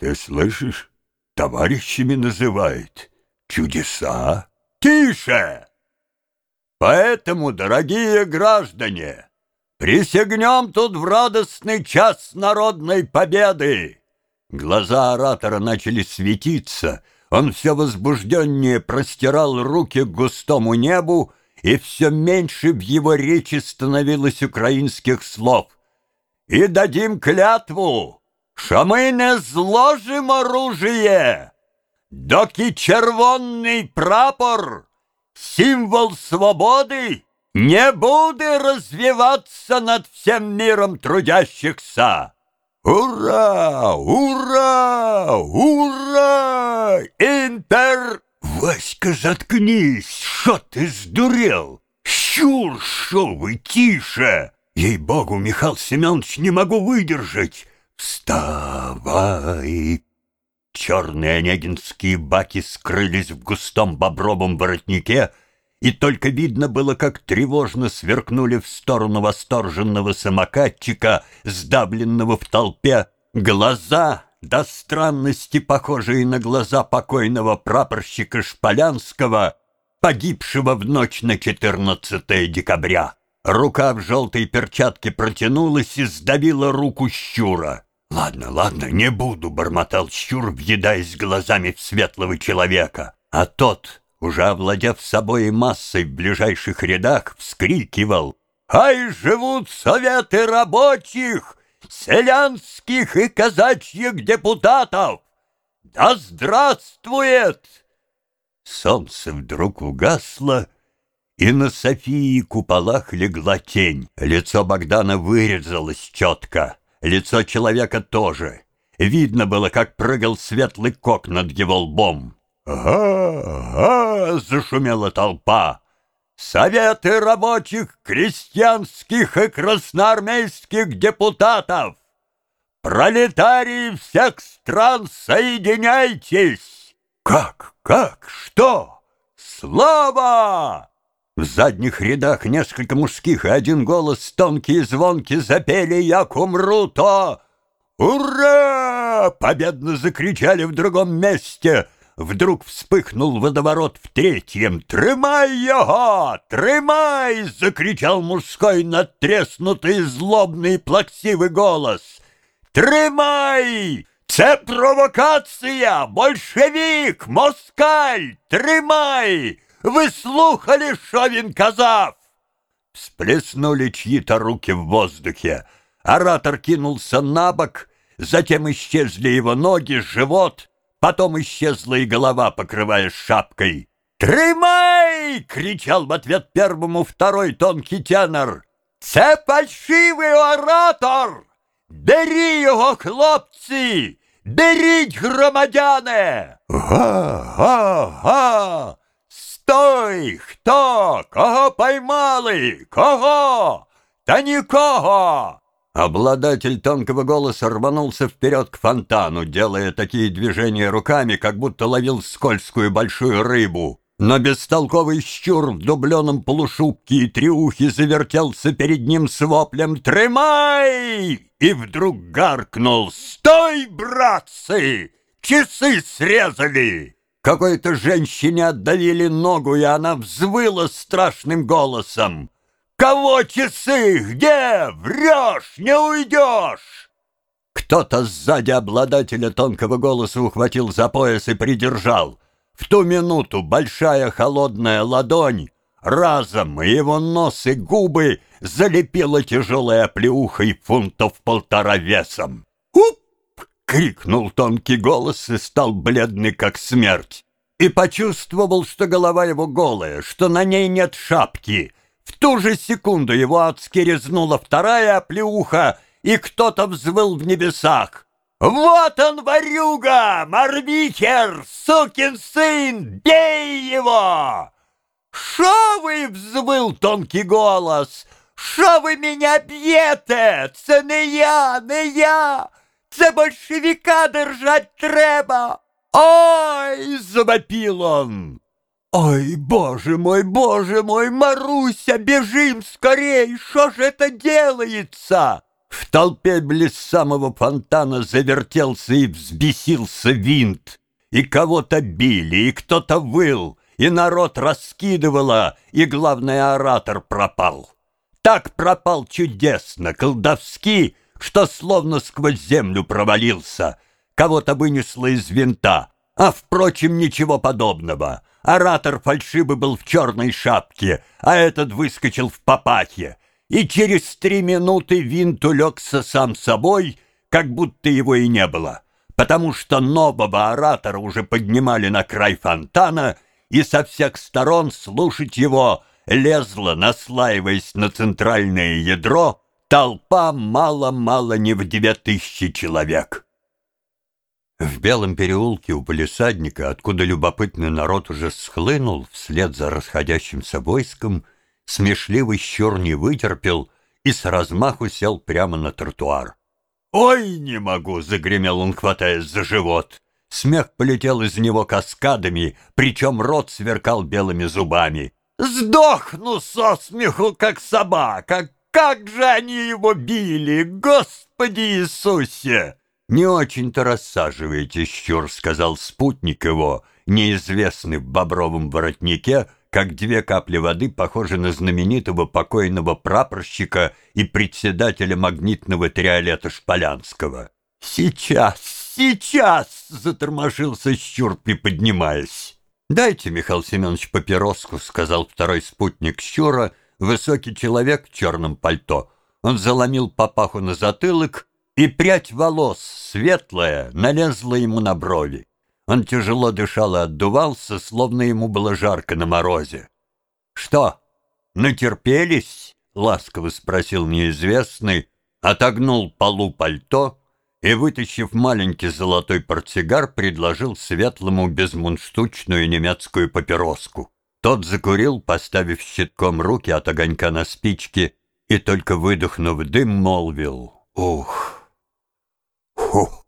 Ты слышишь? Товарищами называет. Чудеса. Тише! Поэтому, дорогие граждане, присягнем тут в радостный час народной победы. Глаза оратора начали светиться, он все возбужденнее простирал руки к густому небу, и все меньше в его речи становилось украинских слов. «И дадим клятву, що ми не зложим оружие, доки червонний прапор, символ свободы, не буде развиваться над всем миром трудящихся. Ура! Ура! Ура! Интер... Васька, заткнись! Что ты сдурел? Щур, шо вы, тише! Ей-богу, Михаил Семенович, не могу выдержать! Вставай! Черные онегинские баки скрылись в густом бобровом воротнике, и только видно было, как тревожно сверкнули в сторону восторженного самокатчика, сдавленного в толпе, глаза, до странности похожие на глаза покойного прапорщика Шполянского, погибшего в ночь на 14 декабря. Рука в желтой перчатке протянулась и сдавила руку щура. «Ладно, ладно, не буду», — бормотал щур, въедаясь глазами в светлого человека. А тот, уже овладев собой и массой в ближайших рядах, вскрикивал. «Ай, живут советы рабочих, селянских и казачьих депутатов! Да здравствует!» Солнце вдруг угасло, и на Софии куполах легла тень. Лицо Богдана вырезалось четко. Лицо человека тоже. Видно было, как прыгал светлый кок над его лбом. «Ага, ага!» — зашумела толпа. «Советы рабочих, крестьянских и красноармейских депутатов! Пролетарии всех стран, соединяйтесь!» «Как? Как? Что? Слава!» В задних рядах несколько мужских и один голос тонкий и звонкий запели «Як умру, то...» «Ура!» — победно закричали в другом месте. Вдруг вспыхнул водоворот в третьем. «Тримай его! Тримай!» — закричал мужской надтреснутый злобный плаксивый голос. «Тримай! Це провокація! Большевик! Москаль! Тримай!» Ви слухали, що він казав? Всплеснули чьи-то руки в воздухе. Оратор кинулся на бок, затем исчезли его ноги, живот, потом исчезла и голова, покрываясь шапкой. «Тримай!» — кричал в ответ первому второй тонкий тенор. «Це фальшивий оратор! Бери його, хлопці! Беріть, громадяне!» «Га-га-га!» Стой! Хто? Кого поймали? Кого? Да никого! Обладатель тонкого голоса рванулся вперед к фонтану, делая такие движения руками, как будто ловил скользкую большую рыбу. Но бестолковый щур в дубленом полушубке и триухе завертелся перед ним с воплем «Тримай!» и вдруг гаркнул «Стой, братцы! Часы срезали!» Какой-то женщине отдавили ногу, и она взвыла страшным голосом. «Кого часы? Где? Врешь, не уйдешь!» Кто-то сзади обладателя тонкого голоса ухватил за пояс и придержал. В ту минуту большая холодная ладонь разом его нос и губы залепила тяжелой оплеухой фунтов полтора весом. «Уп!» Крикнул тонкий голос и стал бледный, как смерть. И почувствовал, что голова его голая, что на ней нет шапки. В ту же секунду его адски резнула вторая оплеуха, и кто-то взвыл в небесах. «Вот он, ворюга! Марвихер! Сукин сын! Бей его!» «Шо вы?» — взвыл тонкий голос. «Шо вы меня б'єте? Це не я, не я! Це большевика держать треба! Ой, завопил он! Ой, боже мой, боже мой, Маруся, бежим скорей, что же это делается? В толпе близ самого фонтана завертелся и взбесился винт, и кого-то били, и кто-то выл, и народ раскидывало, и, главный оратор пропал. Так пропал чудесно, колдовски, что словно сквозь землю провалился. Кого-то вынесло из винта, а, впрочем, ничего подобного. Оратор фальшивый был в черной шапке, а этот выскочил в папахе. И через три минуты винт улегся сам собой, как будто его и не было, потому что нового оратора уже поднимали на край фонтана, и со всех сторон слушать его лезла, наслаиваясь на центральное ядро, толпа мало-мало не в две тысячи человек. В Белом переулке у полисадника, откуда любопытный народ уже схлынул вслед за расходящимся войском, смешливый щур не вытерпел и с размаху сел прямо на тротуар. «Ой, не могу!» — загремел он, хватаясь за живот. Смех полетел из него каскадами, причем рот сверкал белыми зубами. «Сдохну со смеху, как собака! Как же они его били! Господи Иисусе!» «Не очень-то рассаживайтесь, щур», — сказал спутник его, неизвестный в бобровом воротнике, как две капли воды, похожи на знаменитого покойного прапорщика и председателя магнитного триолета Шполянского. «Сейчас, сейчас!» — затормошился щур, приподнимаясь. «Дайте, Михаил Семенович, папироску», — сказал второй спутник щура, высокий человек в черном пальто. Он заломил папаху на затылок и прядь волос, светлая, налезла ему на брови. Он тяжело дышал и отдувался, словно ему было жарко на морозе. «Что, натерпелись?» — ласково спросил неизвестный, отогнул полу пальто и, вытащив маленький золотой портсигар, предложил светлому безмунштучную немецкую папироску. Тот закурил, поставив щитком руки от огонька на спичке, и только выдохнув дым, молвил «Ух!» Фу!